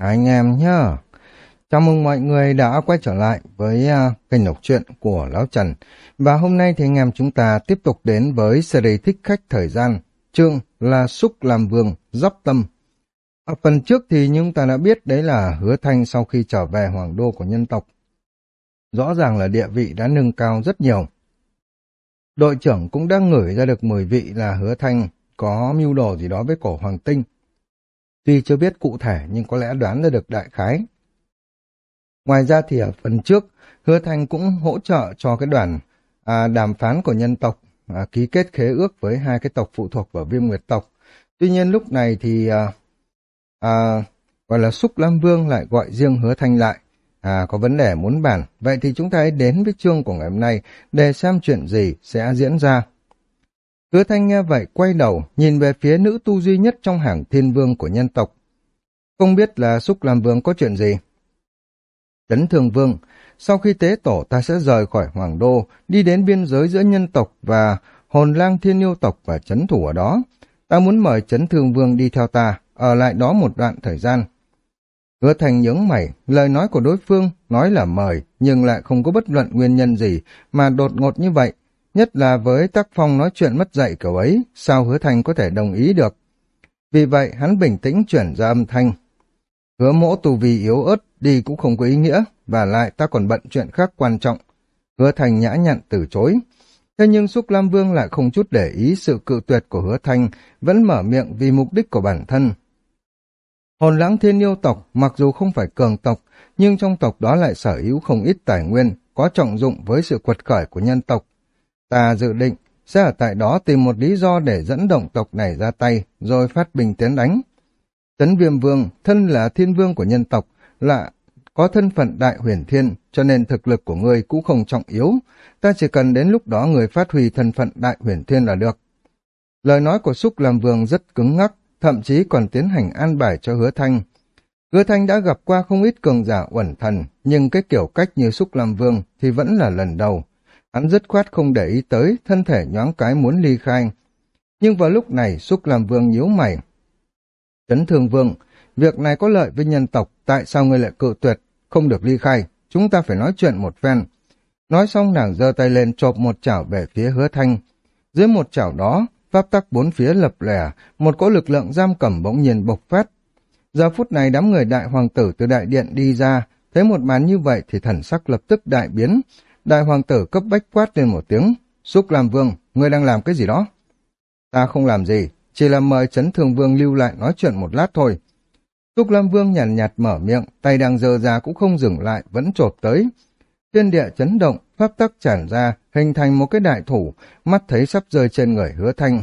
anh em nhá. Chào mừng mọi người đã quay trở lại với uh, kênh đọc truyện của Lão Trần. Và hôm nay thì anh em chúng ta tiếp tục đến với series thích khách thời gian. Chương là Xúc làm vương, Dắp tâm. Ở phần trước thì chúng ta đã biết đấy là hứa thanh sau khi trở về hoàng đô của nhân tộc. Rõ ràng là địa vị đã nâng cao rất nhiều. Đội trưởng cũng đã ngửi ra được mùi vị là hứa thanh có mưu đồ gì đó với cổ hoàng tinh Tuy chưa biết cụ thể nhưng có lẽ đoán ra được đại khái. Ngoài ra thì ở phần trước, Hứa Thanh cũng hỗ trợ cho cái đoàn à, đàm phán của nhân tộc à, ký kết khế ước với hai cái tộc phụ thuộc vào viêm nguyệt tộc. Tuy nhiên lúc này thì à, à, gọi là Xúc Lam Vương lại gọi riêng Hứa Thanh lại. À, có vấn đề muốn bàn. Vậy thì chúng ta hãy đến với chương của ngày hôm nay để xem chuyện gì sẽ diễn ra. Hứa thanh nghe vậy quay đầu, nhìn về phía nữ tu duy nhất trong hàng thiên vương của nhân tộc. Không biết là xúc làm vương có chuyện gì? Tấn thường vương, sau khi tế tổ ta sẽ rời khỏi hoàng đô, đi đến biên giới giữa nhân tộc và hồn lang thiên yêu tộc và chấn thủ ở đó. Ta muốn mời chấn thường vương đi theo ta, ở lại đó một đoạn thời gian. Hứa thành nhướng mày, lời nói của đối phương nói là mời, nhưng lại không có bất luận nguyên nhân gì mà đột ngột như vậy, Nhất là với tác phong nói chuyện mất dạy kiểu ấy, sao hứa thành có thể đồng ý được. Vì vậy, hắn bình tĩnh chuyển ra âm thanh. Hứa mỗ tù vì yếu ớt, đi cũng không có ý nghĩa, và lại ta còn bận chuyện khác quan trọng. Hứa thành nhã nhặn từ chối. Thế nhưng Xúc Lam Vương lại không chút để ý sự cự tuyệt của hứa thanh, vẫn mở miệng vì mục đích của bản thân. Hồn lãng thiên yêu tộc, mặc dù không phải cường tộc, nhưng trong tộc đó lại sở hữu không ít tài nguyên, có trọng dụng với sự quật khởi của nhân tộc. Ta dự định sẽ ở tại đó tìm một lý do để dẫn động tộc này ra tay, rồi phát bình tiến đánh. Tấn viêm vương, thân là thiên vương của nhân tộc, là có thân phận đại huyền thiên, cho nên thực lực của ngươi cũng không trọng yếu. Ta chỉ cần đến lúc đó người phát huy thân phận đại huyền thiên là được. Lời nói của Xúc làm vương rất cứng ngắc, thậm chí còn tiến hành an bài cho hứa thanh. Hứa thanh đã gặp qua không ít cường giả uẩn thần, nhưng cái kiểu cách như Xúc làm vương thì vẫn là lần đầu. Hắn dứt khoát không để ý tới, thân thể nhoáng cái muốn ly khai. Nhưng vào lúc này, Xúc làm vương nhíu mày. Chấn thương vương, việc này có lợi với nhân tộc, tại sao ngươi lại cự tuyệt, không được ly khai, chúng ta phải nói chuyện một phen. Nói xong nàng giơ tay lên chộp một chảo về phía hứa thanh. Dưới một chảo đó, pháp tắc bốn phía lập lẻ, một cỗ lực lượng giam cầm bỗng nhiên bộc phát. Giờ phút này đám người đại hoàng tử từ đại điện đi ra, thấy một màn như vậy thì thần sắc lập tức đại biến, Đại hoàng tử cấp bách quát lên một tiếng. Xúc làm vương, ngươi đang làm cái gì đó? Ta không làm gì, chỉ là mời chấn thường vương lưu lại nói chuyện một lát thôi. Xúc Lam Vương nhàn nhạt, nhạt mở miệng, tay đang dơ ra cũng không dừng lại, vẫn trộp tới. Thiên địa chấn động, pháp tắc tràn ra, hình thành một cái đại thủ, mắt thấy sắp rơi trên người hứa thanh.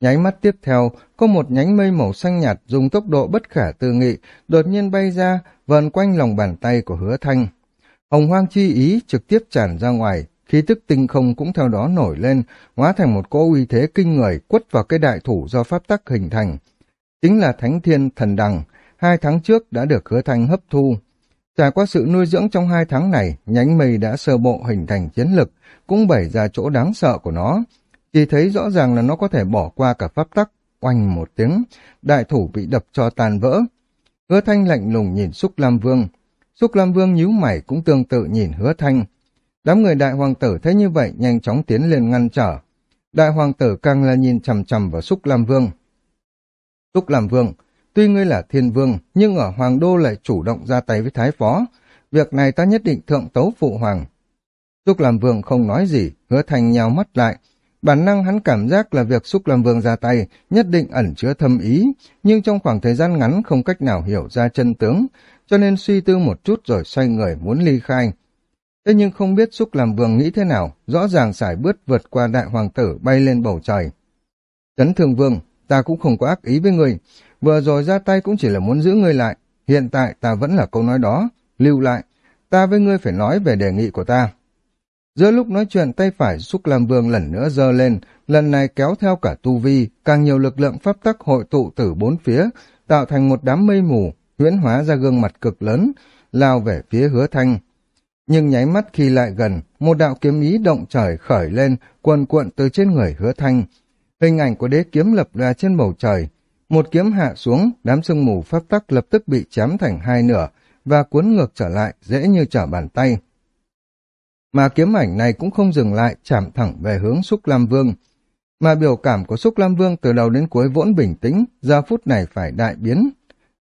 Nháy mắt tiếp theo, có một nhánh mây màu xanh nhạt dùng tốc độ bất khả tư nghị, đột nhiên bay ra, vờn quanh lòng bàn tay của hứa thanh. Hồng hoang chi ý trực tiếp tràn ra ngoài, khí tức tinh không cũng theo đó nổi lên, hóa thành một cỗ uy thế kinh người quất vào cái đại thủ do pháp tắc hình thành. Chính là Thánh Thiên Thần Đằng, hai tháng trước đã được hứa thanh hấp thu. Trải qua sự nuôi dưỡng trong hai tháng này, nhánh mây đã sơ bộ hình thành chiến lực, cũng bày ra chỗ đáng sợ của nó. Chỉ thấy rõ ràng là nó có thể bỏ qua cả pháp tắc, oanh một tiếng, đại thủ bị đập cho tàn vỡ. Hứa thanh lạnh lùng nhìn Xúc Lam Vương, Xúc Lam Vương nhíu mày cũng tương tự nhìn hứa thanh. Đám người đại hoàng tử thấy như vậy nhanh chóng tiến lên ngăn trở. Đại hoàng tử càng là nhìn chằm chằm vào Xúc Lam Vương. Xúc Lam Vương, tuy ngươi là thiên vương, nhưng ở hoàng đô lại chủ động ra tay với thái phó. Việc này ta nhất định thượng tấu phụ hoàng. Xúc Lam Vương không nói gì, hứa thanh nhào mắt lại. Bản năng hắn cảm giác là việc Xúc Lam Vương ra tay nhất định ẩn chứa thâm ý, nhưng trong khoảng thời gian ngắn không cách nào hiểu ra chân tướng, cho nên suy tư một chút rồi xoay người muốn ly khai. Thế nhưng không biết xúc làm vương nghĩ thế nào, rõ ràng xài bước vượt qua đại hoàng tử bay lên bầu trời. Tấn thường vương, ta cũng không có ác ý với người, vừa rồi ra tay cũng chỉ là muốn giữ người lại, hiện tại ta vẫn là câu nói đó, lưu lại, ta với ngươi phải nói về đề nghị của ta. Giữa lúc nói chuyện tay phải xúc làm vương lần nữa giơ lên, lần này kéo theo cả tu vi, càng nhiều lực lượng pháp tắc hội tụ từ bốn phía, tạo thành một đám mây mù, huyễn hóa ra gương mặt cực lớn, lao về phía hứa thanh. Nhưng nháy mắt khi lại gần, một đạo kiếm ý động trời khởi lên, cuồn cuộn từ trên người hứa thanh. Hình ảnh của đế kiếm lập ra trên bầu trời. Một kiếm hạ xuống, đám sương mù pháp tắc lập tức bị chém thành hai nửa và cuốn ngược trở lại dễ như trở bàn tay. Mà kiếm ảnh này cũng không dừng lại chạm thẳng về hướng Xúc Lam Vương. Mà biểu cảm của Xúc Lam Vương từ đầu đến cuối vốn bình tĩnh, giờ phút này phải đại biến.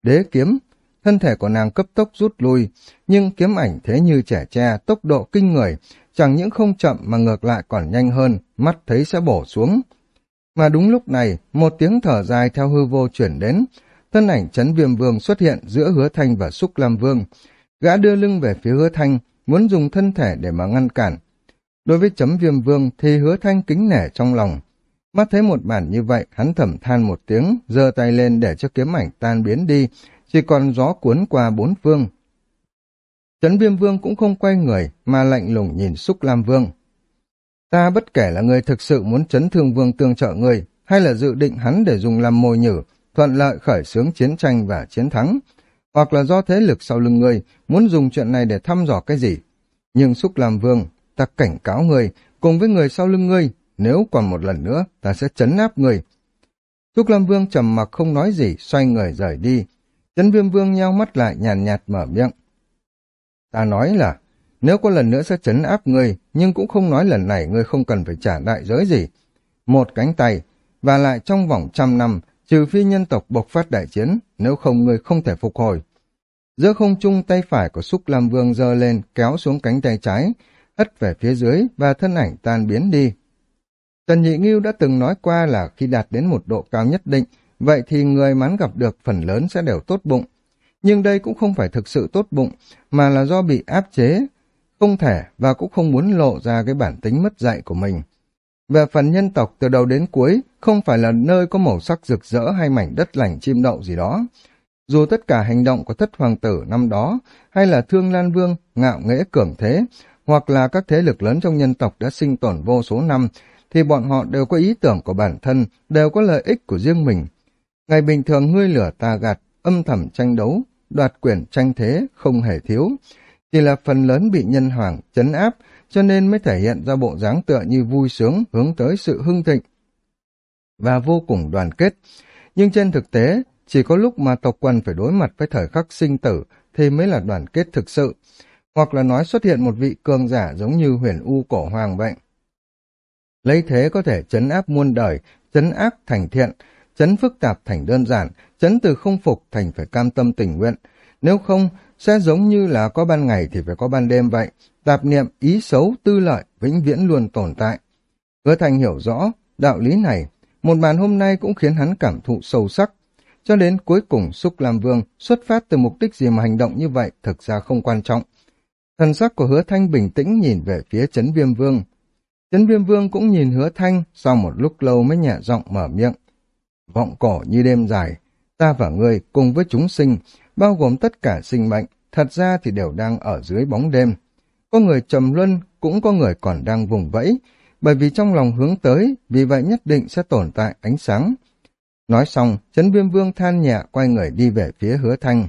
Đế kiếm, thân thể của nàng cấp tốc rút lui, nhưng kiếm ảnh thế như trẻ tre, tốc độ kinh người, chẳng những không chậm mà ngược lại còn nhanh hơn, mắt thấy sẽ bổ xuống. Mà đúng lúc này, một tiếng thở dài theo hư vô chuyển đến, thân ảnh chấn viêm vương xuất hiện giữa hứa thanh và xúc lam vương. Gã đưa lưng về phía hứa thanh, muốn dùng thân thể để mà ngăn cản. Đối với chấm viêm vương thì hứa thanh kính nể trong lòng. Mắt thấy một bản như vậy, hắn thầm than một tiếng, giơ tay lên để cho kiếm ảnh tan biến đi, chỉ còn gió cuốn qua bốn phương. Trấn viêm vương cũng không quay người, mà lạnh lùng nhìn xúc lam vương. Ta bất kể là người thực sự muốn chấn thương vương tương trợ người, hay là dự định hắn để dùng làm mồi nhử, thuận lợi khởi xướng chiến tranh và chiến thắng, hoặc là do thế lực sau lưng người muốn dùng chuyện này để thăm dò cái gì. Nhưng xúc lam vương, ta cảnh cáo người, cùng với người sau lưng ngươi, nếu còn một lần nữa, ta sẽ chấn áp người. Xúc lam vương trầm mặc không nói gì, xoay người rời đi. Chấn viêm vương nheo mắt lại nhàn nhạt, nhạt mở miệng. Ta nói là, nếu có lần nữa sẽ chấn áp ngươi, nhưng cũng không nói lần này ngươi không cần phải trả đại giới gì. Một cánh tay, và lại trong vòng trăm năm, trừ phi nhân tộc bộc phát đại chiến, nếu không ngươi không thể phục hồi. Giữa không trung tay phải của Xúc Lam Vương giơ lên, kéo xuống cánh tay trái, hất về phía dưới và thân ảnh tan biến đi. Tần Nhị Nghiêu đã từng nói qua là khi đạt đến một độ cao nhất định, vậy thì người mắn gặp được phần lớn sẽ đều tốt bụng. Nhưng đây cũng không phải thực sự tốt bụng, mà là do bị áp chế, không thể và cũng không muốn lộ ra cái bản tính mất dạy của mình. Về phần nhân tộc từ đầu đến cuối, không phải là nơi có màu sắc rực rỡ hay mảnh đất lành chim đậu gì đó. Dù tất cả hành động của thất hoàng tử năm đó, hay là thương lan vương, ngạo nghễ cường thế, hoặc là các thế lực lớn trong nhân tộc đã sinh tồn vô số năm, thì bọn họ đều có ý tưởng của bản thân, đều có lợi ích của riêng mình. Ngày bình thường ngươi lửa tà gạt, âm thầm tranh đấu, đoạt quyền tranh thế, không hề thiếu. Chỉ là phần lớn bị nhân hoàng, chấn áp, cho nên mới thể hiện ra bộ dáng tựa như vui sướng hướng tới sự hưng thịnh và vô cùng đoàn kết. Nhưng trên thực tế, chỉ có lúc mà tộc quần phải đối mặt với thời khắc sinh tử thì mới là đoàn kết thực sự, hoặc là nói xuất hiện một vị cường giả giống như huyền u cổ hoàng vậy. Lấy thế có thể chấn áp muôn đời, chấn áp thành thiện, chấn phức tạp thành đơn giản, chấn từ không phục thành phải cam tâm tình nguyện. Nếu không, sẽ giống như là có ban ngày thì phải có ban đêm vậy, tạp niệm, ý xấu, tư lợi, vĩnh viễn luôn tồn tại. Hứa Thành hiểu rõ, đạo lý này, một màn hôm nay cũng khiến hắn cảm thụ sâu sắc. Cho đến cuối cùng Xúc Lam Vương xuất phát từ mục đích gì mà hành động như vậy thực ra không quan trọng. Thần sắc của hứa thanh bình tĩnh nhìn về phía chấn viêm vương. Chấn viêm vương cũng nhìn hứa thanh, sau một lúc lâu mới nhẹ giọng mở miệng. Vọng cổ như đêm dài, ta và ngươi cùng với chúng sinh, bao gồm tất cả sinh mệnh, thật ra thì đều đang ở dưới bóng đêm. Có người trầm luân, cũng có người còn đang vùng vẫy, bởi vì trong lòng hướng tới, vì vậy nhất định sẽ tồn tại ánh sáng. Nói xong, chấn viêm vương than nhẹ quay người đi về phía hứa thanh.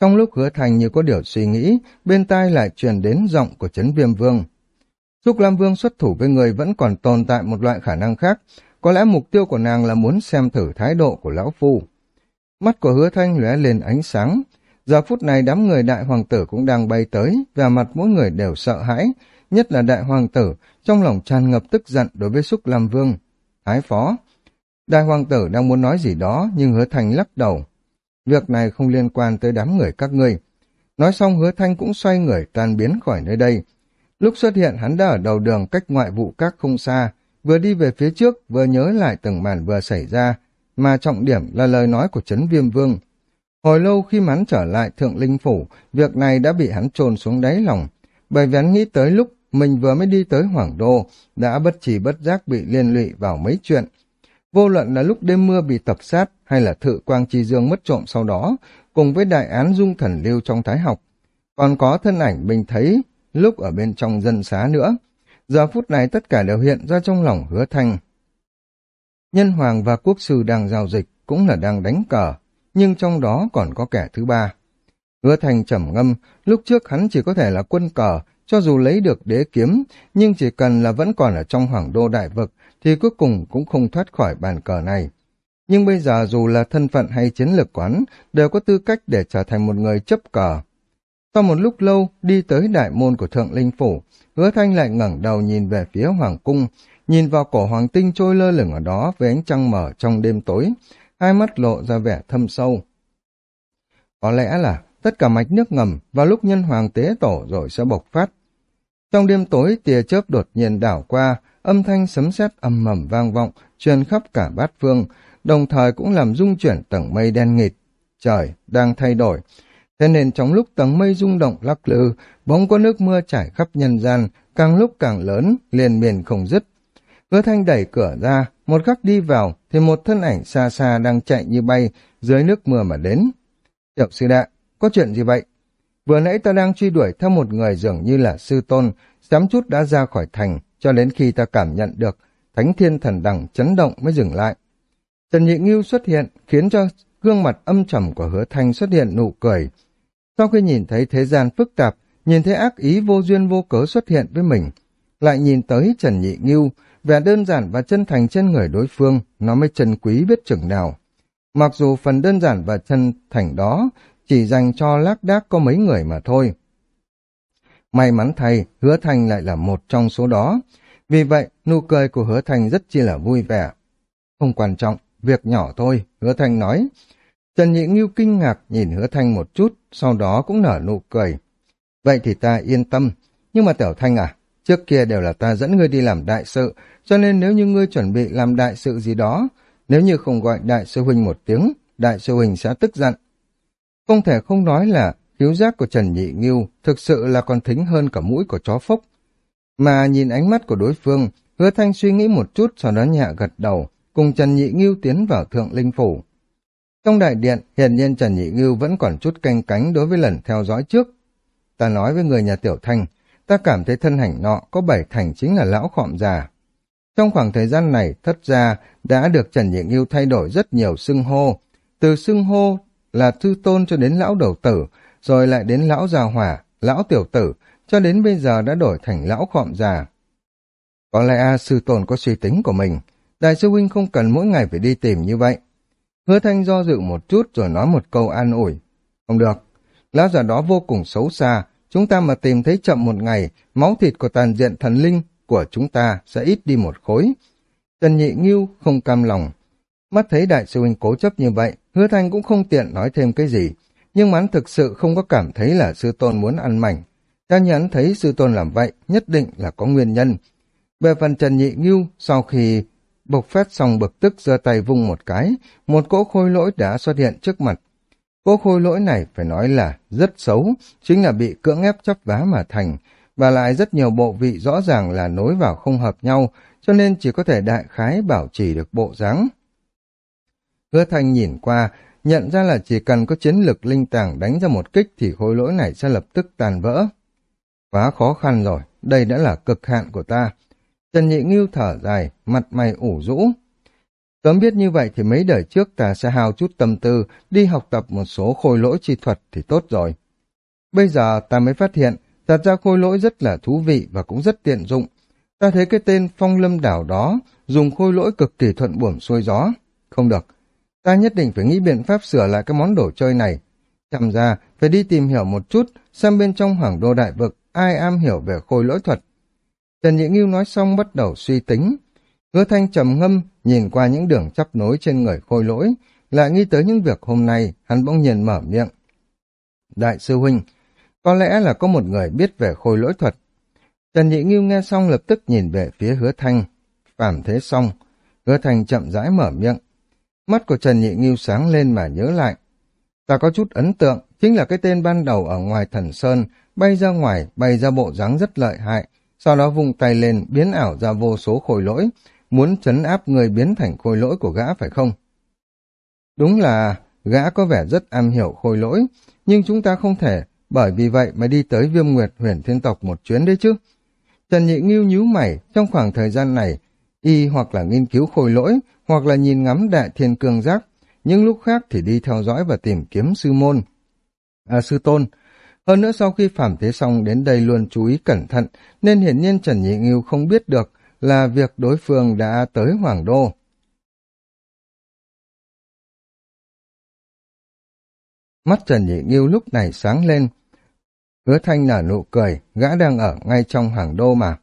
Trong lúc hứa thành như có điều suy nghĩ, bên tai lại truyền đến giọng của chấn viêm vương. Trúc Lam Vương xuất thủ với người vẫn còn tồn tại một loại khả năng khác, có lẽ mục tiêu của nàng là muốn xem thử thái độ của lão phu. Mắt của hứa thanh lóe lên ánh sáng. Giờ phút này đám người đại hoàng tử cũng đang bay tới, và mặt mỗi người đều sợ hãi, nhất là đại hoàng tử, trong lòng tràn ngập tức giận đối với Xúc Lam Vương. Thái phó. Đại hoàng tử đang muốn nói gì đó, nhưng hứa thanh lắc đầu. Việc này không liên quan tới đám người các ngươi. Nói xong hứa thanh cũng xoay người tan biến khỏi nơi đây. Lúc xuất hiện hắn đã ở đầu đường cách ngoại vụ các không xa, vừa đi về phía trước vừa nhớ lại từng màn vừa xảy ra, mà trọng điểm là lời nói của Trấn Viêm Vương. Hồi lâu khi hắn trở lại Thượng Linh Phủ, việc này đã bị hắn trồn xuống đáy lòng, bởi vì hắn nghĩ tới lúc mình vừa mới đi tới Hoàng Đô, đã bất chỉ bất giác bị liên lụy vào mấy chuyện, Vô luận là lúc đêm mưa bị tập sát hay là thự quang chi dương mất trộm sau đó, cùng với đại án dung thần lưu trong thái học. Còn có thân ảnh mình thấy lúc ở bên trong dân xá nữa. Giờ phút này tất cả đều hiện ra trong lòng hứa thanh. Nhân hoàng và quốc sư đang giao dịch cũng là đang đánh cờ, nhưng trong đó còn có kẻ thứ ba. Hứa thanh trầm ngâm, lúc trước hắn chỉ có thể là quân cờ, cho dù lấy được đế kiếm, nhưng chỉ cần là vẫn còn ở trong hoàng đô đại vực, thì cuối cùng cũng không thoát khỏi bàn cờ này. Nhưng bây giờ dù là thân phận hay chiến lược quán, đều có tư cách để trở thành một người chấp cờ. Sau một lúc lâu, đi tới đại môn của Thượng Linh Phủ, hứa thanh lại ngẩng đầu nhìn về phía Hoàng Cung, nhìn vào cổ Hoàng Tinh trôi lơ lửng ở đó với ánh trăng mở trong đêm tối, hai mắt lộ ra vẻ thâm sâu. Có lẽ là tất cả mạch nước ngầm vào lúc nhân hoàng tế tổ rồi sẽ bộc phát. Trong đêm tối tia chớp đột nhiên đảo qua, âm thanh sấm sét âm mầm vang vọng, truyền khắp cả bát phương, đồng thời cũng làm rung chuyển tầng mây đen nghịt. Trời đang thay đổi, thế nên trong lúc tầng mây rung động lắc lư, bóng có nước mưa trải khắp nhân gian, càng lúc càng lớn, liền miền không dứt. Hứa thanh đẩy cửa ra, một khắc đi vào, thì một thân ảnh xa xa đang chạy như bay, dưới nước mưa mà đến. Tiểu sư đạ, có chuyện gì vậy? Vừa nãy ta đang truy đuổi theo một người dường như là sư tôn, sắm chút đã ra khỏi thành, cho đến khi ta cảm nhận được thánh thiên thần đằng chấn động mới dừng lại. Trần Nhị Ngưu xuất hiện, khiến cho gương mặt âm trầm của hứa thanh xuất hiện nụ cười. Sau khi nhìn thấy thế gian phức tạp, nhìn thấy ác ý vô duyên vô cớ xuất hiện với mình, lại nhìn tới Trần Nhị Ngưu, vẻ đơn giản và chân thành trên người đối phương, nó mới trần quý biết chừng nào. Mặc dù phần đơn giản và chân thành đó chỉ dành cho lác đác có mấy người mà thôi. May mắn thay, hứa thành lại là một trong số đó. Vì vậy, nụ cười của hứa thành rất chi là vui vẻ. Không quan trọng, việc nhỏ thôi, hứa Thanh nói. Trần Nhị Nghiêu kinh ngạc nhìn hứa thanh một chút, sau đó cũng nở nụ cười. Vậy thì ta yên tâm, nhưng mà Tiểu Thanh à, trước kia đều là ta dẫn ngươi đi làm đại sự, cho nên nếu như ngươi chuẩn bị làm đại sự gì đó, nếu như không gọi đại sư huynh một tiếng, đại sư huynh sẽ tức giận. Không thể không nói là khiếu giác của Trần Nhị Nghiêu thực sự là còn thính hơn cả mũi của chó phốc. Mà nhìn ánh mắt của đối phương, hứa thanh suy nghĩ một chút sau đó nhẹ gật đầu, cùng Trần Nhị Nghiêu tiến vào thượng linh phủ. Trong đại điện, hiển nhiên Trần Nhị Nghiêu vẫn còn chút canh cánh đối với lần theo dõi trước. Ta nói với người nhà Tiểu Thanh, ta cảm thấy thân hành nọ có bảy thành chính là lão khọm già. Trong khoảng thời gian này, thất gia đã được Trần Nhị Nghiêu thay đổi rất nhiều xưng hô, từ xưng hô là thư tôn cho đến lão đầu tử, rồi lại đến lão già hỏa, lão tiểu tử, cho đến bây giờ đã đổi thành lão khọm già. Có lẽ A sư tôn có suy tính của mình, đại sư huynh không cần mỗi ngày phải đi tìm như vậy. Hứa thanh do dự một chút rồi nói một câu an ủi. Không được, lão già đó vô cùng xấu xa, chúng ta mà tìm thấy chậm một ngày, máu thịt của tàn diện thần linh của chúng ta sẽ ít đi một khối. Trần Nhị Nghiêu không cam lòng. Mắt thấy đại sư huynh cố chấp như vậy, hứa thanh cũng không tiện nói thêm cái gì, nhưng mà hắn thực sự không có cảm thấy là sư tôn muốn ăn mảnh. Theo như hắn thấy sư tôn làm vậy, nhất định là có nguyên nhân. Về phần Trần Nhị Ngưu, sau khi bộc phát xong bực tức giơ tay vung một cái, một cỗ khôi lỗi đã xuất hiện trước mặt. Cỗ khôi lỗi này phải nói là rất xấu, chính là bị cưỡng ép chấp vá mà thành, và lại rất nhiều bộ vị rõ ràng là nối vào không hợp nhau, cho nên chỉ có thể đại khái bảo trì được bộ dáng. Hứa Thanh nhìn qua, nhận ra là chỉ cần có chiến lực linh tàng đánh ra một kích thì khối lỗi này sẽ lập tức tàn vỡ. Quá khó khăn rồi, đây đã là cực hạn của ta. Trần Nhị Ngưu thở dài, mặt mày ủ rũ. Sớm biết như vậy thì mấy đời trước ta sẽ hao chút tâm tư đi học tập một số khôi lỗi chi thuật thì tốt rồi. Bây giờ ta mới phát hiện, thật ra khôi lỗi rất là thú vị và cũng rất tiện dụng. Ta thấy cái tên phong lâm đảo đó dùng khôi lỗi cực kỳ thuận buồm xuôi gió. Không được, ta nhất định phải nghĩ biện pháp sửa lại cái món đồ chơi này. Chăm ra, phải đi tìm hiểu một chút, xem bên trong hoàng đô đại vực ai am hiểu về khôi lỗi thuật. Trần Nhị Nghiêu nói xong bắt đầu suy tính. Hứa thanh trầm ngâm, nhìn qua những đường chắp nối trên người khôi lỗi, lại nghĩ tới những việc hôm nay, hắn bỗng nhiên mở miệng. Đại sư huynh, có lẽ là có một người biết về khôi lỗi thuật. Trần Nhị Nghiêu nghe xong lập tức nhìn về phía hứa thanh. Phạm thế xong, hứa thanh chậm rãi mở miệng. Mắt của Trần Nhị Nghiêu sáng lên mà nhớ lại. Ta có chút ấn tượng, chính là cái tên ban đầu ở ngoài thần sơn, bay ra ngoài, bay ra bộ dáng rất lợi hại, sau đó vung tay lên biến ảo ra vô số khối lỗi, muốn chấn áp người biến thành khối lỗi của gã phải không? Đúng là gã có vẻ rất am hiểu khối lỗi, nhưng chúng ta không thể bởi vì vậy mà đi tới viêm nguyệt huyền thiên tộc một chuyến đấy chứ. Trần Nhị Nghiêu nhíu mày, trong khoảng thời gian này, y hoặc là nghiên cứu khối lỗi, hoặc là nhìn ngắm đại thiên cương giác, nhưng lúc khác thì đi theo dõi và tìm kiếm sư môn. À sư tôn, hơn nữa sau khi Phạm Thế Song đến đây luôn chú ý cẩn thận, nên hiển nhiên Trần Nhị Ngưu không biết được là việc đối phương đã tới Hoàng Đô. Mắt Trần Nhị Ngưu lúc này sáng lên. Hứa Thanh nở nụ cười, gã đang ở ngay trong Hoàng Đô mà.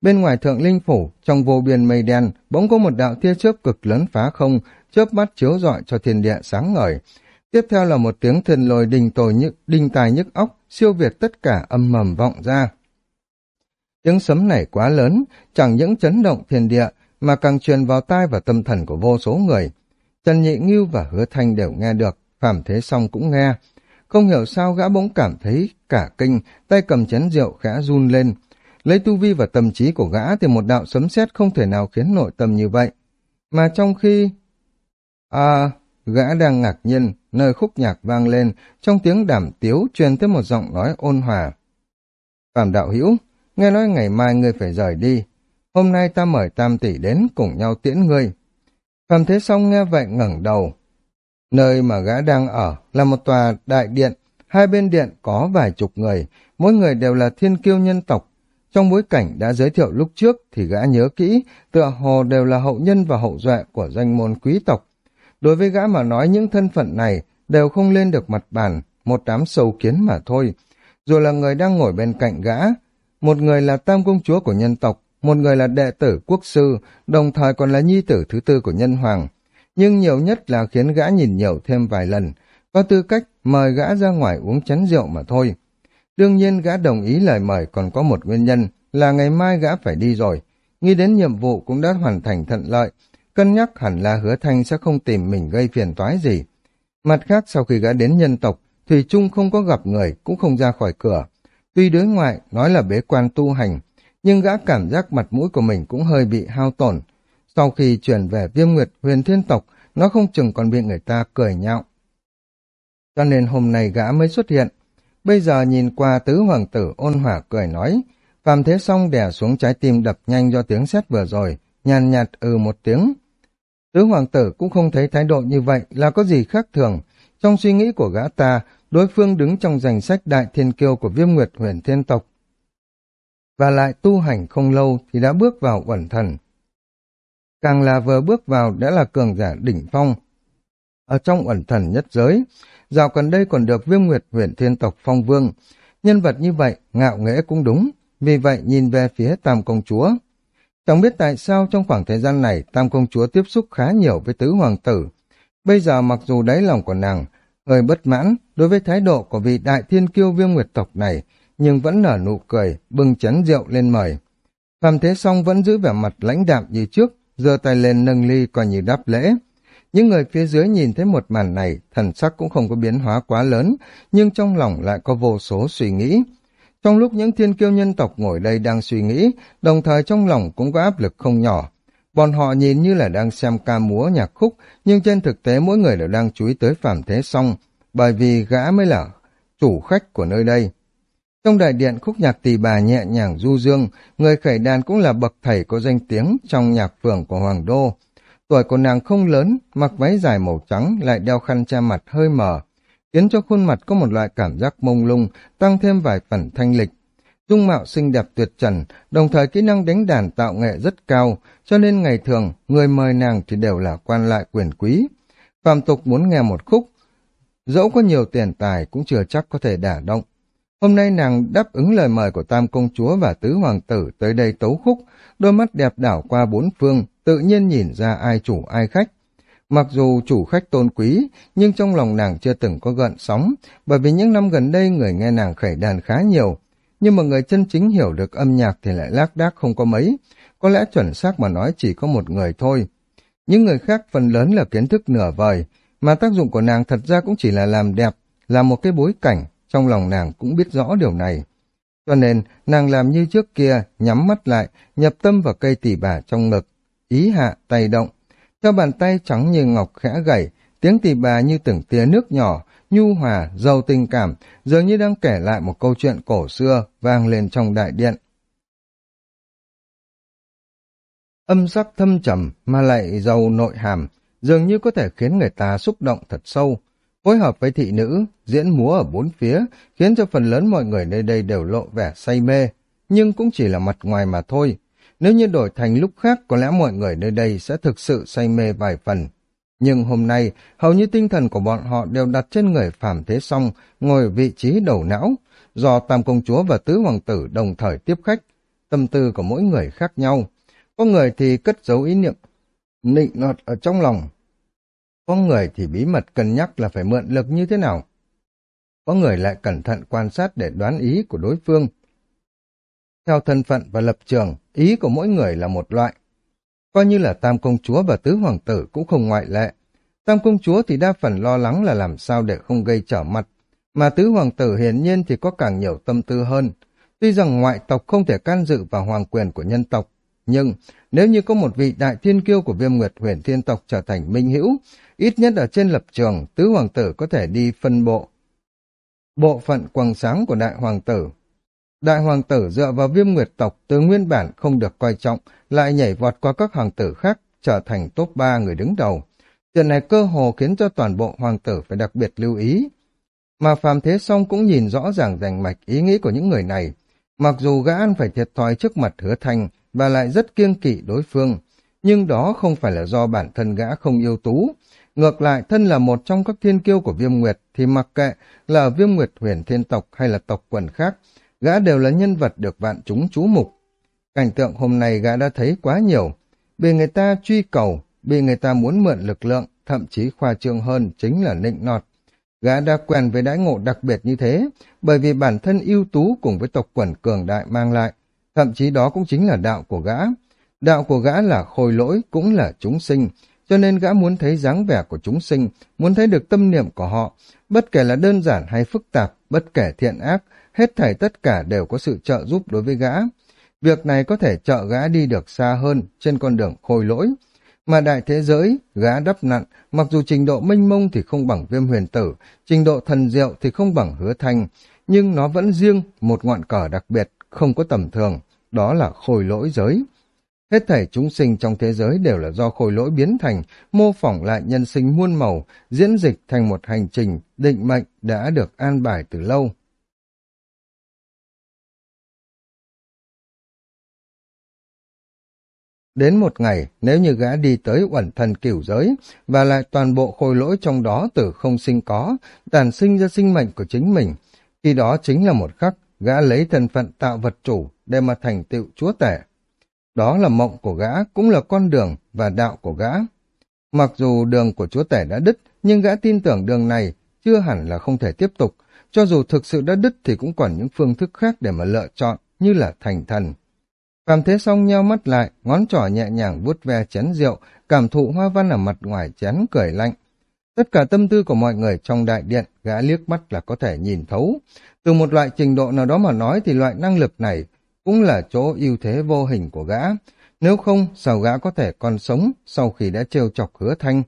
Bên ngoài Thượng Linh Phủ, trong vô biên mây đen, bỗng có một đạo tia chớp cực lớn phá không, chớp mắt chiếu rọi cho thiên địa sáng ngời, Tiếp theo là một tiếng thần lồi đình tồi nhức, đinh tài nhức óc, siêu việt tất cả âm mầm vọng ra. Tiếng sấm này quá lớn, chẳng những chấn động thiên địa, mà càng truyền vào tai và tâm thần của vô số người. Trần Nhị Ngưu và Hứa Thanh đều nghe được, Phạm Thế Song cũng nghe. Không hiểu sao gã bỗng cảm thấy cả kinh, tay cầm chén rượu khẽ run lên. Lấy tu vi và tâm trí của gã thì một đạo sấm sét không thể nào khiến nội tâm như vậy. Mà trong khi... À, gã đang ngạc nhiên, nơi khúc nhạc vang lên, trong tiếng đảm tiếu truyền tới một giọng nói ôn hòa. Phạm đạo hữu nghe nói ngày mai ngươi phải rời đi. Hôm nay ta mời tam tỷ đến cùng nhau tiễn ngươi. Phạm Thế Song nghe vậy ngẩng đầu. Nơi mà gã đang ở là một tòa đại điện, hai bên điện có vài chục người, mỗi người đều là thiên kiêu nhân tộc. Trong bối cảnh đã giới thiệu lúc trước thì gã nhớ kỹ, tựa hồ đều là hậu nhân và hậu duệ của danh môn quý tộc. Đối với gã mà nói những thân phận này đều không lên được mặt bàn, một đám sâu kiến mà thôi. Dù là người đang ngồi bên cạnh gã, một người là tam công chúa của nhân tộc, một người là đệ tử quốc sư, đồng thời còn là nhi tử thứ tư của nhân hoàng. Nhưng nhiều nhất là khiến gã nhìn nhiều thêm vài lần, có tư cách mời gã ra ngoài uống chén rượu mà thôi. Đương nhiên gã đồng ý lời mời còn có một nguyên nhân là ngày mai gã phải đi rồi. Nghĩ đến nhiệm vụ cũng đã hoàn thành thuận lợi, cân nhắc hẳn là hứa thanh sẽ không tìm mình gây phiền toái gì. Mặt khác sau khi gã đến nhân tộc, Thủy Trung không có gặp người, cũng không ra khỏi cửa. Tuy đối ngoại nói là bế quan tu hành, nhưng gã cảm giác mặt mũi của mình cũng hơi bị hao tổn. Sau khi chuyển về viêm nguyệt huyền thiên tộc, nó không chừng còn bị người ta cười nhạo. Cho nên hôm nay gã mới xuất hiện. Bây giờ nhìn qua tứ hoàng tử ôn hỏa cười nói, phàm thế xong đè xuống trái tim đập nhanh do tiếng sét vừa rồi, nhàn nhạt ừ một tiếng. Tứ hoàng tử cũng không thấy thái độ như vậy là có gì khác thường. Trong suy nghĩ của gã ta, đối phương đứng trong danh sách đại thiên kiêu của viêm nguyệt huyền thiên tộc. Và lại tu hành không lâu thì đã bước vào uẩn thần. Càng là vừa bước vào đã là cường giả đỉnh phong. Ở trong uẩn thần nhất giới, dạo gần đây còn được viêm nguyệt huyền thiên tộc phong vương. Nhân vật như vậy, ngạo nghễ cũng đúng, vì vậy nhìn về phía tam công chúa. Chẳng biết tại sao trong khoảng thời gian này tam công chúa tiếp xúc khá nhiều với tứ hoàng tử. Bây giờ mặc dù đáy lòng của nàng hơi bất mãn đối với thái độ của vị đại thiên kiêu viêm nguyệt tộc này, nhưng vẫn nở nụ cười, bưng chén rượu lên mời. Phạm Thế Song vẫn giữ vẻ mặt lãnh đạm như trước, giơ tay lên nâng ly coi như đáp lễ. Những người phía dưới nhìn thấy một màn này, thần sắc cũng không có biến hóa quá lớn, nhưng trong lòng lại có vô số suy nghĩ. Trong lúc những thiên kiêu nhân tộc ngồi đây đang suy nghĩ, đồng thời trong lòng cũng có áp lực không nhỏ. Bọn họ nhìn như là đang xem ca múa nhạc khúc, nhưng trên thực tế mỗi người đều đang chú ý tới Phạm Thế Song, bởi vì gã mới là chủ khách của nơi đây. Trong đại điện khúc nhạc tỳ bà nhẹ nhàng du dương, người khởi đàn cũng là bậc thầy có danh tiếng trong nhạc phường của Hoàng Đô. Tuổi của nàng không lớn, mặc váy dài màu trắng, lại đeo khăn che mặt hơi mờ, khiến cho khuôn mặt có một loại cảm giác mông lung, tăng thêm vài phần thanh lịch. Dung mạo xinh đẹp tuyệt trần, đồng thời kỹ năng đánh đàn tạo nghệ rất cao, cho nên ngày thường, người mời nàng thì đều là quan lại quyền quý. Phạm tục muốn nghe một khúc, dẫu có nhiều tiền tài cũng chưa chắc có thể đả động. Hôm nay nàng đáp ứng lời mời của Tam Công Chúa và Tứ Hoàng Tử tới đây tấu khúc, đôi mắt đẹp đảo qua bốn phương, tự nhiên nhìn ra ai chủ ai khách. Mặc dù chủ khách tôn quý, nhưng trong lòng nàng chưa từng có gợn sóng, bởi vì những năm gần đây người nghe nàng khẩy đàn khá nhiều, nhưng mà người chân chính hiểu được âm nhạc thì lại lác đác không có mấy, có lẽ chuẩn xác mà nói chỉ có một người thôi. Những người khác phần lớn là kiến thức nửa vời, mà tác dụng của nàng thật ra cũng chỉ là làm đẹp, là một cái bối cảnh, trong lòng nàng cũng biết rõ điều này. Cho nên, nàng làm như trước kia, nhắm mắt lại, nhập tâm vào cây tỉ bà trong ngực, ý hạ tay động. Theo bàn tay trắng như ngọc khẽ gầy, tiếng tỳ bà như từng tia nước nhỏ, nhu hòa, giàu tình cảm, dường như đang kể lại một câu chuyện cổ xưa vang lên trong đại điện. Âm sắc thâm trầm mà lại giàu nội hàm, dường như có thể khiến người ta xúc động thật sâu. Phối hợp với thị nữ, diễn múa ở bốn phía, khiến cho phần lớn mọi người nơi đây đều lộ vẻ say mê, nhưng cũng chỉ là mặt ngoài mà thôi. Nếu như đổi thành lúc khác, có lẽ mọi người nơi đây sẽ thực sự say mê vài phần. Nhưng hôm nay, hầu như tinh thần của bọn họ đều đặt trên người Phạm Thế Song, ngồi ở vị trí đầu não, do Tam Công Chúa và Tứ Hoàng Tử đồng thời tiếp khách. Tâm tư của mỗi người khác nhau. Có người thì cất giấu ý niệm nịnh nọt ở trong lòng. Có người thì bí mật cân nhắc là phải mượn lực như thế nào. Có người lại cẩn thận quan sát để đoán ý của đối phương. Theo thân phận và lập trường, ý của mỗi người là một loại. Coi như là Tam Công Chúa và Tứ Hoàng Tử cũng không ngoại lệ. Tam Công Chúa thì đa phần lo lắng là làm sao để không gây trở mặt, mà Tứ Hoàng Tử hiển nhiên thì có càng nhiều tâm tư hơn. Tuy rằng ngoại tộc không thể can dự vào hoàng quyền của nhân tộc, nhưng nếu như có một vị đại thiên kiêu của viêm nguyệt huyền thiên tộc trở thành minh hữu, ít nhất ở trên lập trường, Tứ Hoàng Tử có thể đi phân bộ. Bộ phận quầng sáng của Đại Hoàng Tử Đại hoàng tử dựa vào viêm nguyệt tộc từ nguyên bản không được coi trọng, lại nhảy vọt qua các hoàng tử khác, trở thành top 3 người đứng đầu. Chuyện này cơ hồ khiến cho toàn bộ hoàng tử phải đặc biệt lưu ý. Mà phàm thế song cũng nhìn rõ ràng rành mạch ý nghĩ của những người này. Mặc dù gã ăn phải thiệt thòi trước mặt hứa thành và lại rất kiêng kỵ đối phương, nhưng đó không phải là do bản thân gã không yêu tú. Ngược lại, thân là một trong các thiên kiêu của viêm nguyệt thì mặc kệ là viêm nguyệt huyền thiên tộc hay là tộc quần khác, gã đều là nhân vật được vạn chúng chú mục. Cảnh tượng hôm nay gã đã thấy quá nhiều, bị người ta truy cầu, bị người ta muốn mượn lực lượng, thậm chí khoa trương hơn chính là nịnh nọt. Gã đã quen với đãi ngộ đặc biệt như thế, bởi vì bản thân ưu tú cùng với tộc quần cường đại mang lại, thậm chí đó cũng chính là đạo của gã. Đạo của gã là khôi lỗi, cũng là chúng sinh, cho nên gã muốn thấy dáng vẻ của chúng sinh, muốn thấy được tâm niệm của họ, bất kể là đơn giản hay phức tạp, bất kể thiện ác, hết thảy tất cả đều có sự trợ giúp đối với gã. Việc này có thể trợ gã đi được xa hơn trên con đường khôi lỗi. Mà đại thế giới, gã đắp nặn, mặc dù trình độ minh mông thì không bằng viêm huyền tử, trình độ thần diệu thì không bằng hứa thanh, nhưng nó vẫn riêng một ngọn cờ đặc biệt, không có tầm thường, đó là khôi lỗi giới. Hết thảy chúng sinh trong thế giới đều là do khôi lỗi biến thành, mô phỏng lại nhân sinh muôn màu, diễn dịch thành một hành trình, định mệnh đã được an bài từ lâu. Đến một ngày, nếu như gã đi tới uẩn thần cửu giới, và lại toàn bộ khôi lỗi trong đó từ không sinh có, đàn sinh ra sinh mệnh của chính mình, khi đó chính là một khắc gã lấy thân phận tạo vật chủ để mà thành tựu chúa tể. Đó là mộng của gã, cũng là con đường và đạo của gã. Mặc dù đường của chúa tể đã đứt, nhưng gã tin tưởng đường này chưa hẳn là không thể tiếp tục. Cho dù thực sự đã đứt thì cũng còn những phương thức khác để mà lựa chọn, như là thành thần. Phạm Thế Song nheo mắt lại, ngón trỏ nhẹ nhàng vuốt ve chén rượu, cảm thụ hoa văn ở mặt ngoài chén cười lạnh. Tất cả tâm tư của mọi người trong đại điện, gã liếc mắt là có thể nhìn thấu. Từ một loại trình độ nào đó mà nói thì loại năng lực này cũng là chỗ ưu thế vô hình của gã. Nếu không, sao gã có thể còn sống sau khi đã trêu chọc hứa thanh?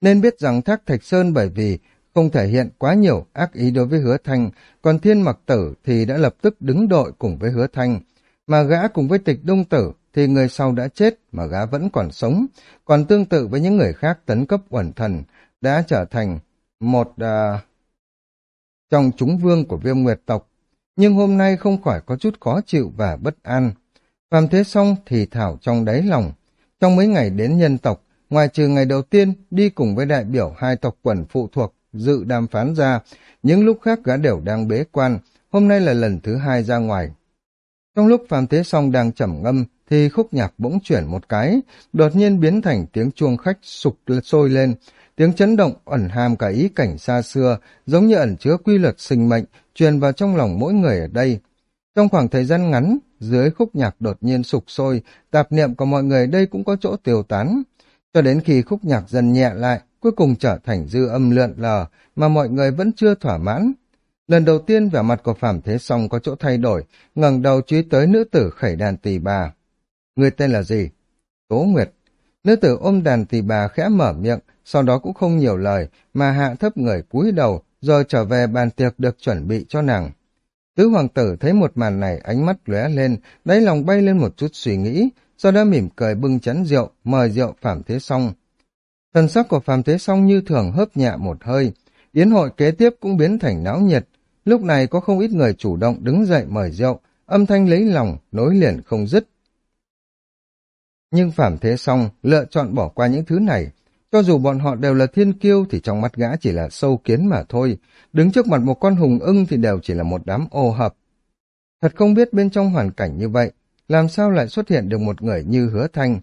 Nên biết rằng Thác Thạch Sơn bởi vì không thể hiện quá nhiều ác ý đối với hứa thanh, còn thiên mặc tử thì đã lập tức đứng đội cùng với hứa thanh mà gã cùng với tịch đông tử thì người sau đã chết mà gã vẫn còn sống, còn tương tự với những người khác tấn cấp uẩn thần đã trở thành một uh, trong chúng vương của viêm nguyệt tộc, nhưng hôm nay không khỏi có chút khó chịu và bất an. Phạm thế xong thì thảo trong đáy lòng, trong mấy ngày đến nhân tộc, ngoài trừ ngày đầu tiên đi cùng với đại biểu hai tộc quần phụ thuộc dự đàm phán ra, những lúc khác gã đều đang bế quan, hôm nay là lần thứ hai ra ngoài trong lúc Phạm Thế Song đang trầm ngâm, thì khúc nhạc bỗng chuyển một cái, đột nhiên biến thành tiếng chuông khách sục sôi lên, tiếng chấn động ẩn hàm cả ý cảnh xa xưa, giống như ẩn chứa quy luật sinh mệnh, truyền vào trong lòng mỗi người ở đây. Trong khoảng thời gian ngắn, dưới khúc nhạc đột nhiên sục sôi, tạp niệm của mọi người đây cũng có chỗ tiêu tán. Cho đến khi khúc nhạc dần nhẹ lại, cuối cùng trở thành dư âm lượn lờ, mà mọi người vẫn chưa thỏa mãn, Lần đầu tiên vẻ mặt của Phạm Thế Song có chỗ thay đổi, ngẩng đầu chú ý tới nữ tử khẩy đàn tỳ bà. Người tên là gì? Tố Nguyệt. Nữ tử ôm đàn tỳ bà khẽ mở miệng, sau đó cũng không nhiều lời, mà hạ thấp người cúi đầu, rồi trở về bàn tiệc được chuẩn bị cho nàng. Tứ hoàng tử thấy một màn này ánh mắt lóe lên, đáy lòng bay lên một chút suy nghĩ, sau đó mỉm cười bưng chén rượu, mời rượu Phạm Thế Song. Thần sắc của Phạm Thế Song như thường hớp nhẹ một hơi, yến hội kế tiếp cũng biến thành náo nhiệt, Lúc này có không ít người chủ động đứng dậy mời rượu, âm thanh lấy lòng, nối liền không dứt. Nhưng Phạm Thế xong, lựa chọn bỏ qua những thứ này, Cho dù bọn họ đều là thiên kiêu thì trong mắt gã chỉ là sâu kiến mà thôi, đứng trước mặt một con hùng ưng thì đều chỉ là một đám ô hợp. Thật không biết bên trong hoàn cảnh như vậy, làm sao lại xuất hiện được một người như hứa thanh.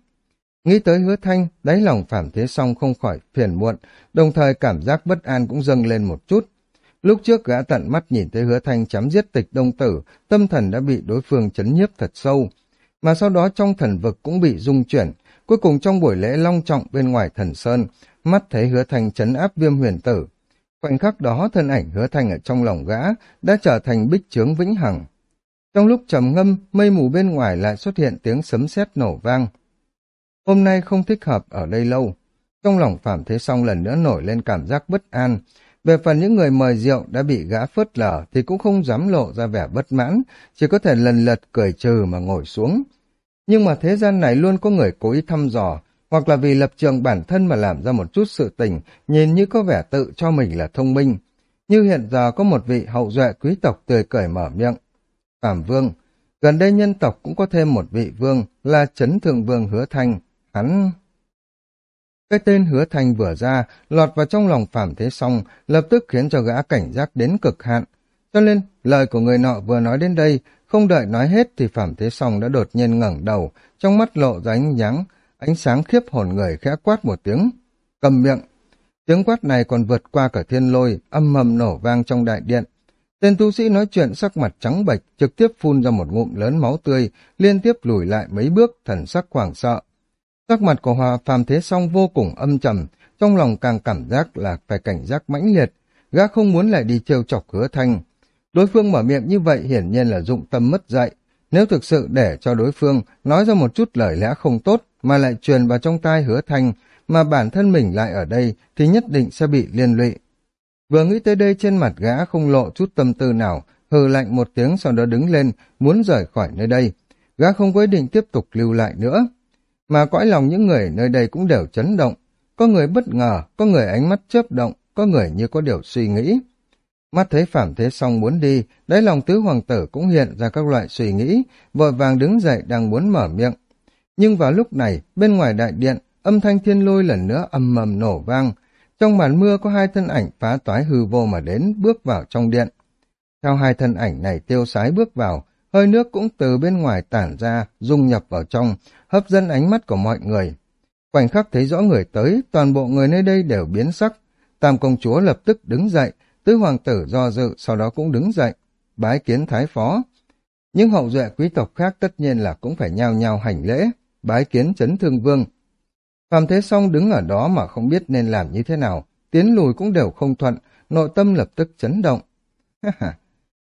Nghĩ tới hứa thanh, đáy lòng phạm thế song không khỏi phiền muộn, đồng thời cảm giác bất an cũng dâng lên một chút. Lúc trước gã tận mắt nhìn thấy hứa thanh chém giết tịch đông tử, tâm thần đã bị đối phương chấn nhiếp thật sâu. Mà sau đó trong thần vực cũng bị rung chuyển, cuối cùng trong buổi lễ long trọng bên ngoài thần sơn, mắt thấy hứa thanh chấn áp viêm huyền tử. Khoảnh khắc đó thân ảnh hứa thanh ở trong lòng gã đã trở thành bích chướng vĩnh hằng. Trong lúc trầm ngâm, mây mù bên ngoài lại xuất hiện tiếng sấm sét nổ vang. Hôm nay không thích hợp ở đây lâu. Trong lòng Phạm Thế Song lần nữa nổi lên cảm giác bất an. Về phần những người mời rượu đã bị gã phớt lờ thì cũng không dám lộ ra vẻ bất mãn, chỉ có thể lần lật cười trừ mà ngồi xuống. Nhưng mà thế gian này luôn có người cố ý thăm dò, hoặc là vì lập trường bản thân mà làm ra một chút sự tình, nhìn như có vẻ tự cho mình là thông minh. Như hiện giờ có một vị hậu duệ quý tộc tươi cười mở miệng. Phạm Vương, gần đây nhân tộc cũng có thêm một vị vương là Trấn Thượng Vương Hứa Thanh. Hắn... Cái tên Hứa Thanh vừa ra, lọt vào trong lòng Phạm Thế Song, lập tức khiến cho gã cảnh giác đến cực hạn. Cho nên, lời của người nọ vừa nói đến đây, không đợi nói hết thì Phạm Thế Song đã đột nhiên ngẩng đầu, trong mắt lộ ra ánh nháng, ánh sáng khiếp hồn người khẽ quát một tiếng. Cầm miệng. Tiếng quát này còn vượt qua cả thiên lôi, âm mầm nổ vang trong đại điện. Tên tu sĩ nói chuyện sắc mặt trắng bệch, trực tiếp phun ra một ngụm lớn máu tươi, liên tiếp lùi lại mấy bước, thần sắc hoảng sợ. Sắc mặt của Hòa Phàm Thế Song vô cùng âm trầm, trong lòng càng cảm giác là phải cảnh giác mãnh liệt, gã không muốn lại đi trêu chọc hứa thanh. Đối phương mở miệng như vậy hiển nhiên là dụng tâm mất dạy, nếu thực sự để cho đối phương nói ra một chút lời lẽ không tốt mà lại truyền vào trong tai hứa thanh, mà bản thân mình lại ở đây thì nhất định sẽ bị liên lụy. Vừa nghĩ tới đây trên mặt gã không lộ chút tâm tư nào, hừ lạnh một tiếng sau đó đứng lên, muốn rời khỏi nơi đây. Gã không có ý định tiếp tục lưu lại nữa. Mà cõi lòng những người nơi đây cũng đều chấn động. Có người bất ngờ, có người ánh mắt chớp động, có người như có điều suy nghĩ. Mắt thấy Phạm Thế Song muốn đi, đáy lòng tứ hoàng tử cũng hiện ra các loại suy nghĩ, vội vàng đứng dậy đang muốn mở miệng. Nhưng vào lúc này, bên ngoài đại điện, âm thanh thiên lôi lần nữa âm mầm nổ vang. Trong màn mưa có hai thân ảnh phá toái hư vô mà đến, bước vào trong điện. Theo hai thân ảnh này tiêu sái bước vào, hơi nước cũng từ bên ngoài tản ra, dung nhập vào trong, hấp dẫn ánh mắt của mọi người. Khoảnh khắc thấy rõ người tới, toàn bộ người nơi đây đều biến sắc. Tam công chúa lập tức đứng dậy, tứ hoàng tử do dự, sau đó cũng đứng dậy, bái kiến thái phó. Những hậu duệ quý tộc khác tất nhiên là cũng phải nhao nhao hành lễ, bái kiến chấn thương vương. Phạm Thế Song đứng ở đó mà không biết nên làm như thế nào, tiến lùi cũng đều không thuận, nội tâm lập tức chấn động.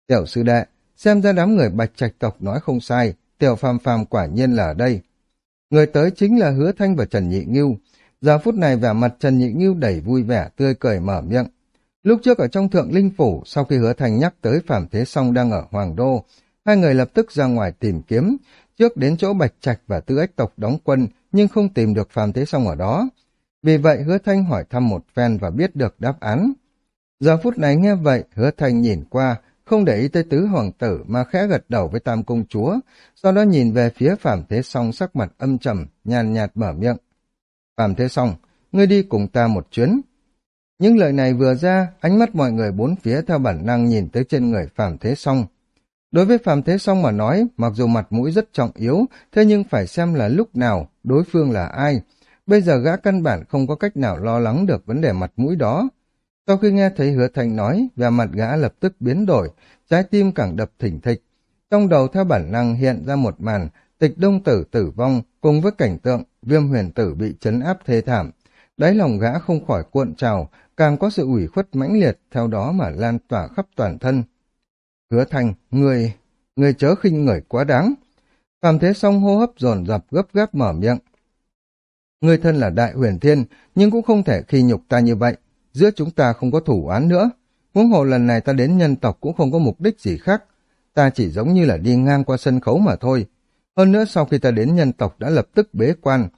Tiểu sư đệ, xem ra đám người bạch trạch tộc nói không sai, tiểu phàm phàm quả nhiên là ở đây. Người tới chính là Hứa Thanh và Trần Nhị Ngưu. Giờ phút này vẻ mặt Trần Nhị Ngưu đầy vui vẻ, tươi cười mở miệng. Lúc trước ở trong thượng linh phủ, sau khi Hứa Thanh nhắc tới Phạm Thế Song đang ở Hoàng Đô, hai người lập tức ra ngoài tìm kiếm, trước đến chỗ Bạch Trạch và Tư Ếch tộc đóng quân, nhưng không tìm được Phạm Thế Song ở đó. Vì vậy Hứa Thanh hỏi thăm một phen và biết được đáp án. Giờ phút này nghe vậy, Hứa Thanh nhìn qua, không để ý tới tứ hoàng tử mà khẽ gật đầu với tam công chúa, sau đó nhìn về phía Phạm Thế Song sắc mặt âm trầm, nhàn nhạt mở miệng. Phạm Thế Song, ngươi đi cùng ta một chuyến. Những lời này vừa ra, ánh mắt mọi người bốn phía theo bản năng nhìn tới trên người Phạm Thế Song. Đối với Phạm Thế Song mà nói, mặc dù mặt mũi rất trọng yếu, thế nhưng phải xem là lúc nào, đối phương là ai. Bây giờ gã căn bản không có cách nào lo lắng được vấn đề mặt mũi đó. Sau khi nghe thấy hứa thành nói, vẻ mặt gã lập tức biến đổi, trái tim càng đập thỉnh thịch. Trong đầu theo bản năng hiện ra một màn, tịch đông tử tử vong cùng với cảnh tượng viêm huyền tử bị chấn áp thê thảm. Đáy lòng gã không khỏi cuộn trào, càng có sự ủy khuất mãnh liệt theo đó mà lan tỏa khắp toàn thân. Hứa thành, người, người chớ khinh người quá đáng. Phạm thế xong hô hấp dồn dập gấp gáp mở miệng. Người thân là đại huyền thiên, nhưng cũng không thể khi nhục ta như vậy giữa chúng ta không có thủ án nữa. Huống hồ lần này ta đến nhân tộc cũng không có mục đích gì khác. Ta chỉ giống như là đi ngang qua sân khấu mà thôi. Hơn nữa sau khi ta đến nhân tộc đã lập tức bế quan.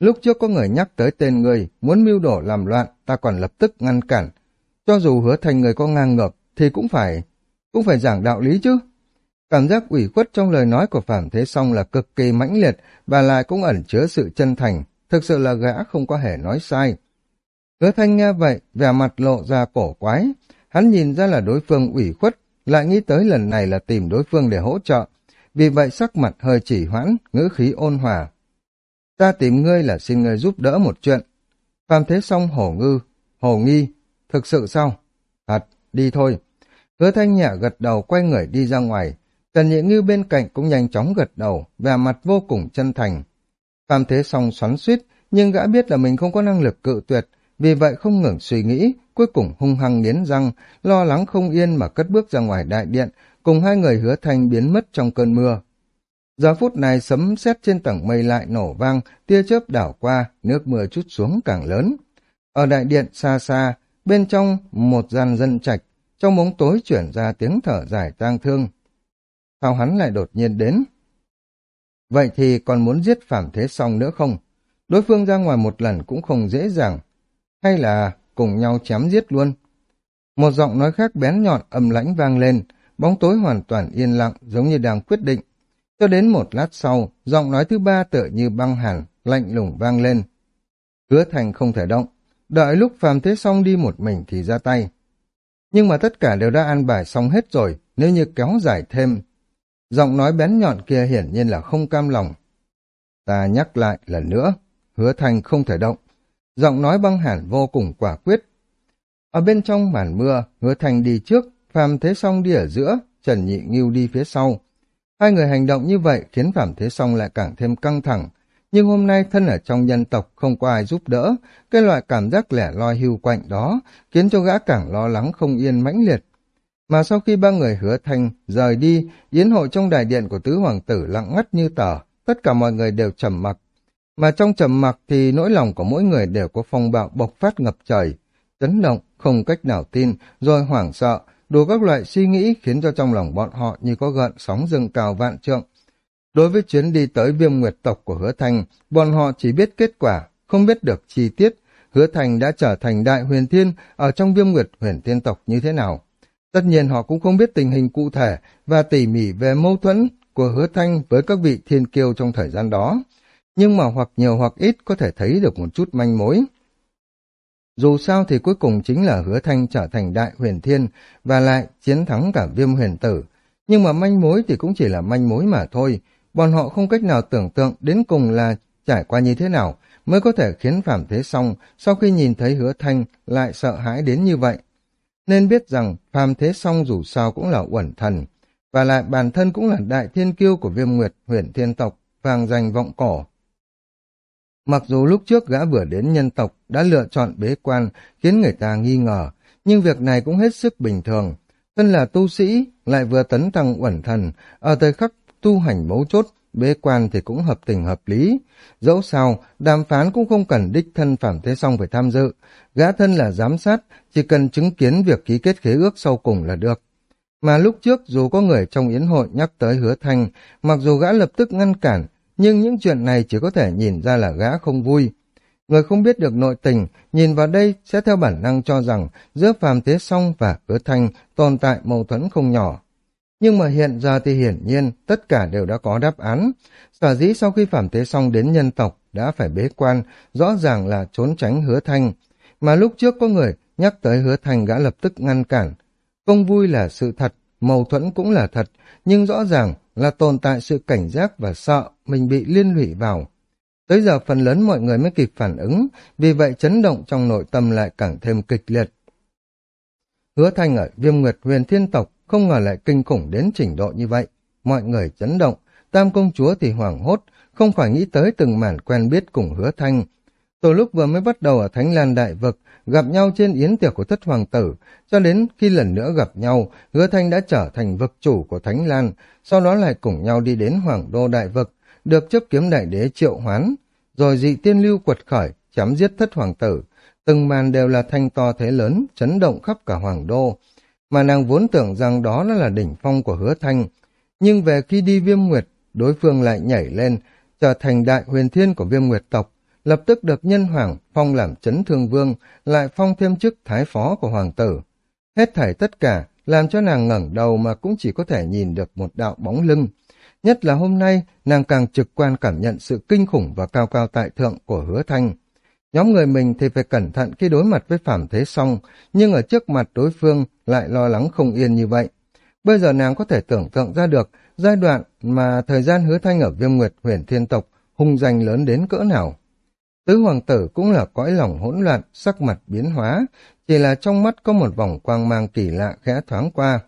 Lúc trước có người nhắc tới tên người, muốn mưu đổ làm loạn, ta còn lập tức ngăn cản. Cho dù hứa thành người có ngang ngược, thì cũng phải, cũng phải giảng đạo lý chứ. Cảm giác ủy khuất trong lời nói của Phạm Thế Song là cực kỳ mãnh liệt, và lại cũng ẩn chứa sự chân thành, thực sự là gã không có hề nói sai. Hứa thanh nghe vậy, vẻ mặt lộ ra cổ quái. Hắn nhìn ra là đối phương ủy khuất, lại nghĩ tới lần này là tìm đối phương để hỗ trợ. Vì vậy sắc mặt hơi chỉ hoãn, ngữ khí ôn hòa. Ta tìm ngươi là xin ngươi giúp đỡ một chuyện. Phạm thế xong hổ ngư, hồ nghi, thực sự sao? Thật, đi thôi. Hứa thanh nhẹ gật đầu quay người đi ra ngoài. Trần Nhị Ngư bên cạnh cũng nhanh chóng gật đầu, vẻ mặt vô cùng chân thành. Phạm Thế Song xoắn suýt, nhưng gã biết là mình không có năng lực cự tuyệt, vì vậy không ngừng suy nghĩ, cuối cùng hung hăng nghiến răng, lo lắng không yên mà cất bước ra ngoài đại điện, cùng hai người hứa thanh biến mất trong cơn mưa. Giờ phút này sấm sét trên tầng mây lại nổ vang, tia chớp đảo qua, nước mưa chút xuống càng lớn. Ở đại điện xa xa, bên trong một gian dân trạch, trong bóng tối chuyển ra tiếng thở dài tang thương. Sao hắn lại đột nhiên đến? Vậy thì còn muốn giết Phạm Thế xong nữa không? Đối phương ra ngoài một lần cũng không dễ dàng. Hay là cùng nhau chém giết luôn? Một giọng nói khác bén nhọn âm lãnh vang lên, bóng tối hoàn toàn yên lặng giống như đang quyết định. Cho đến một lát sau, giọng nói thứ ba tựa như băng hẳn, lạnh lùng vang lên. Hứa thành không thể động, đợi lúc Phạm Thế xong đi một mình thì ra tay. Nhưng mà tất cả đều đã an bài xong hết rồi, nếu như kéo dài thêm Giọng nói bén nhọn kia hiển nhiên là không cam lòng. Ta nhắc lại lần nữa, hứa thành không thể động. Giọng nói băng hẳn vô cùng quả quyết. Ở bên trong màn mưa, hứa thành đi trước, Phạm Thế Song đi ở giữa, Trần Nhị Nghiêu đi phía sau. Hai người hành động như vậy khiến Phạm Thế Song lại càng thêm căng thẳng. Nhưng hôm nay thân ở trong nhân tộc không có ai giúp đỡ, cái loại cảm giác lẻ loi hưu quạnh đó khiến cho gã càng lo lắng không yên mãnh liệt. Mà sau khi ba người hứa thành rời đi, yến hội trong đại điện của tứ hoàng tử lặng ngắt như tờ, tất cả mọi người đều trầm mặc. Mà trong trầm mặc thì nỗi lòng của mỗi người đều có phong bạo bộc phát ngập trời, chấn động, không cách nào tin, rồi hoảng sợ, đủ các loại suy nghĩ khiến cho trong lòng bọn họ như có gợn sóng dâng cao vạn trượng. Đối với chuyến đi tới viêm nguyệt tộc của hứa thanh, bọn họ chỉ biết kết quả, không biết được chi tiết, hứa thành đã trở thành đại huyền thiên ở trong viêm nguyệt huyền thiên tộc như thế nào. Tất nhiên họ cũng không biết tình hình cụ thể và tỉ mỉ về mâu thuẫn của hứa thanh với các vị thiên kiêu trong thời gian đó. Nhưng mà hoặc nhiều hoặc ít có thể thấy được một chút manh mối. Dù sao thì cuối cùng chính là hứa thanh trở thành đại huyền thiên và lại chiến thắng cả viêm huyền tử. Nhưng mà manh mối thì cũng chỉ là manh mối mà thôi. Bọn họ không cách nào tưởng tượng đến cùng là trải qua như thế nào mới có thể khiến Phạm Thế Song sau khi nhìn thấy hứa thanh lại sợ hãi đến như vậy nên biết rằng phàm thế song dù sao cũng là uẩn thần, và lại bản thân cũng là đại thiên kiêu của viêm nguyệt huyền thiên tộc, vàng danh vọng cổ. Mặc dù lúc trước gã vừa đến nhân tộc đã lựa chọn bế quan khiến người ta nghi ngờ, nhưng việc này cũng hết sức bình thường. Thân là tu sĩ, lại vừa tấn tăng uẩn thần, ở thời khắc tu hành mấu chốt, bế quan thì cũng hợp tình hợp lý. Dẫu sao, đàm phán cũng không cần đích thân Phạm Thế Song phải tham dự. Gã thân là giám sát, chỉ cần chứng kiến việc ký kết khế ước sau cùng là được. Mà lúc trước dù có người trong yến hội nhắc tới hứa thanh, mặc dù gã lập tức ngăn cản, nhưng những chuyện này chỉ có thể nhìn ra là gã không vui. Người không biết được nội tình, nhìn vào đây sẽ theo bản năng cho rằng giữa Phạm Thế Song và hứa thanh tồn tại mâu thuẫn không nhỏ. Nhưng mà hiện giờ thì hiển nhiên tất cả đều đã có đáp án. Sở dĩ sau khi Phạm Thế Song đến nhân tộc đã phải bế quan, rõ ràng là trốn tránh hứa thanh. Mà lúc trước có người nhắc tới hứa thanh gã lập tức ngăn cản. Không vui là sự thật, mâu thuẫn cũng là thật, nhưng rõ ràng là tồn tại sự cảnh giác và sợ mình bị liên lụy vào. Tới giờ phần lớn mọi người mới kịp phản ứng, vì vậy chấn động trong nội tâm lại càng thêm kịch liệt. Hứa thanh ở viêm nguyệt huyền thiên tộc không ngờ lại kinh khủng đến trình độ như vậy. Mọi người chấn động, tam công chúa thì hoảng hốt, không khỏi nghĩ tới từng màn quen biết cùng hứa thanh. Từ lúc vừa mới bắt đầu ở Thánh Lan Đại Vực, gặp nhau trên yến tiệc của thất hoàng tử, cho đến khi lần nữa gặp nhau, hứa thanh đã trở thành vực chủ của Thánh Lan, sau đó lại cùng nhau đi đến Hoàng Đô Đại Vực, được chấp kiếm đại đế triệu hoán, rồi dị tiên lưu quật khởi, chém giết thất hoàng tử. Từng màn đều là thanh to thế lớn, chấn động khắp cả Hoàng Đô mà nàng vốn tưởng rằng đó là đỉnh phong của hứa thanh. Nhưng về khi đi viêm nguyệt, đối phương lại nhảy lên, trở thành đại huyền thiên của viêm nguyệt tộc, lập tức được nhân hoàng phong làm chấn thương vương, lại phong thêm chức thái phó của hoàng tử. Hết thảy tất cả, làm cho nàng ngẩng đầu mà cũng chỉ có thể nhìn được một đạo bóng lưng. Nhất là hôm nay, nàng càng trực quan cảm nhận sự kinh khủng và cao cao tại thượng của hứa thanh. Nhóm người mình thì phải cẩn thận khi đối mặt với Phạm Thế Song, nhưng ở trước mặt đối phương lại lo lắng không yên như vậy. Bây giờ nàng có thể tưởng tượng ra được giai đoạn mà thời gian hứa thanh ở viêm nguyệt huyền thiên tộc hung danh lớn đến cỡ nào. Tứ hoàng tử cũng là cõi lòng hỗn loạn, sắc mặt biến hóa, chỉ là trong mắt có một vòng quang mang kỳ lạ khẽ thoáng qua.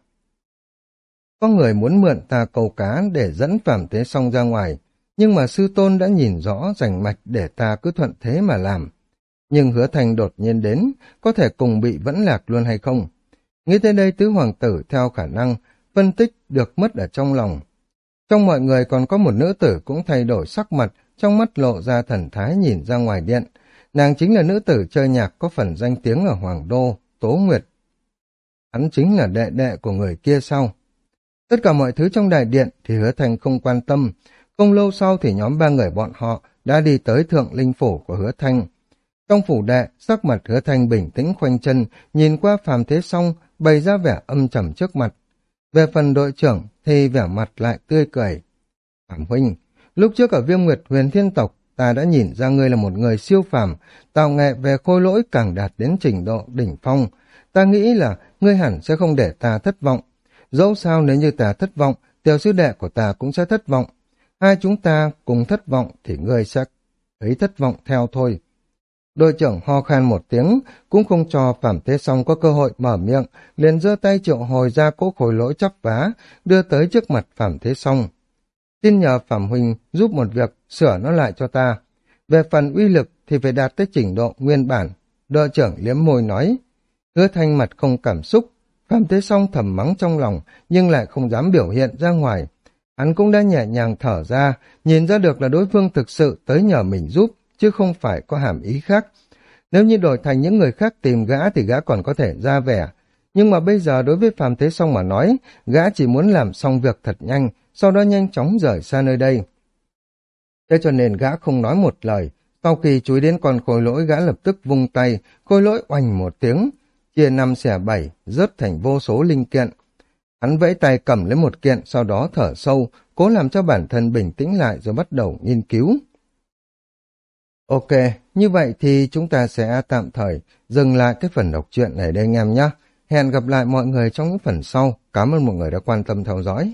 Có người muốn mượn ta cầu cá để dẫn Phạm Thế Song ra ngoài, nhưng mà sư tôn đã nhìn rõ rành mạch để ta cứ thuận thế mà làm. Nhưng hứa thành đột nhiên đến, có thể cùng bị vẫn lạc luôn hay không? Nghĩ tới đây tứ hoàng tử theo khả năng, phân tích được mất ở trong lòng. Trong mọi người còn có một nữ tử cũng thay đổi sắc mặt, trong mắt lộ ra thần thái nhìn ra ngoài điện. Nàng chính là nữ tử chơi nhạc có phần danh tiếng ở Hoàng Đô, Tố Nguyệt. Hắn chính là đệ đệ của người kia sau. Tất cả mọi thứ trong đại điện thì hứa thành không quan tâm. Không lâu sau thì nhóm ba người bọn họ đã đi tới thượng linh phủ của hứa thanh. Trong phủ đệ, sắc mặt hứa thanh bình tĩnh khoanh chân, nhìn qua phàm thế xong, bày ra vẻ âm trầm trước mặt. Về phần đội trưởng thì vẻ mặt lại tươi cười. Phạm huynh, lúc trước ở viêm nguyệt huyền thiên tộc, ta đã nhìn ra ngươi là một người siêu phàm, tạo nghệ về khôi lỗi càng đạt đến trình độ đỉnh phong. Ta nghĩ là ngươi hẳn sẽ không để ta thất vọng. Dẫu sao nếu như ta thất vọng, tiểu sư đệ của ta cũng sẽ thất vọng. Hai chúng ta cùng thất vọng thì ngươi sẽ thấy thất vọng theo thôi. Đội trưởng ho khan một tiếng, cũng không cho Phạm Thế Song có cơ hội mở miệng, liền giơ tay triệu hồi ra cỗ khối lỗi chắp vá, đưa tới trước mặt Phạm Thế Song. Xin nhờ Phạm Huynh giúp một việc, sửa nó lại cho ta. Về phần uy lực thì phải đạt tới trình độ nguyên bản. Đội trưởng liếm môi nói, hứa thanh mặt không cảm xúc, Phạm Thế Song thầm mắng trong lòng, nhưng lại không dám biểu hiện ra ngoài. Hắn cũng đã nhẹ nhàng thở ra, nhìn ra được là đối phương thực sự tới nhờ mình giúp, chứ không phải có hàm ý khác. Nếu như đổi thành những người khác tìm gã thì gã còn có thể ra vẻ. Nhưng mà bây giờ đối với Phạm Thế Song mà nói, gã chỉ muốn làm xong việc thật nhanh, sau đó nhanh chóng rời xa nơi đây. Thế cho nên gã không nói một lời, sau khi chúi đến con khôi lỗi gã lập tức vung tay, khôi lỗi oanh một tiếng, chia năm xẻ bảy, rớt thành vô số linh kiện. Hắn vẫy tay cầm lấy một kiện, sau đó thở sâu, cố làm cho bản thân bình tĩnh lại rồi bắt đầu nghiên cứu. Ok, như vậy thì chúng ta sẽ tạm thời dừng lại cái phần đọc truyện này đây anh em nhé. Hẹn gặp lại mọi người trong những phần sau. Cảm ơn mọi người đã quan tâm theo dõi.